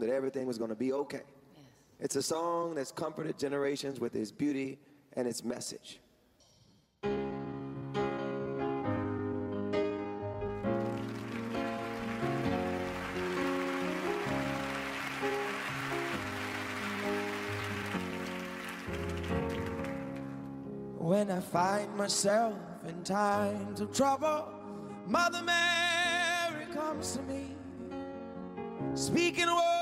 that everything was going to be okay. Yes. It's a song that's comforted generations with its beauty and its message. When I find myself in times of trouble, Mother Mary comes to me, speaking words of wisdom,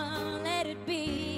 Be.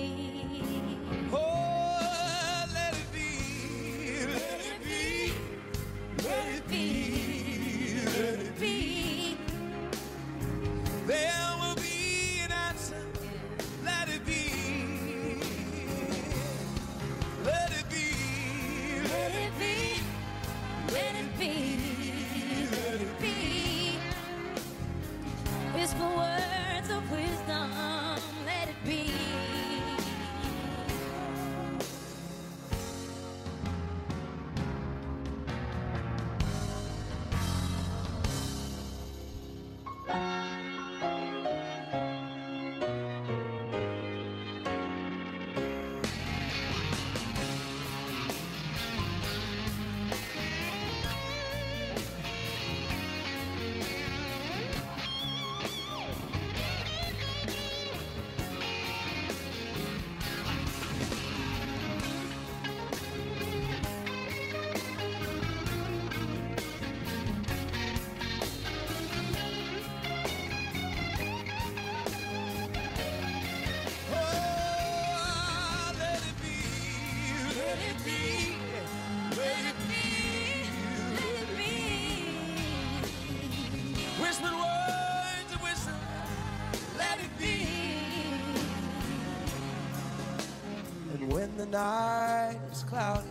Night is cloudy,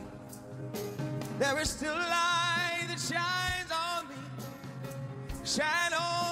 there is still light that shines on me. Shine on